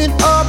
it all.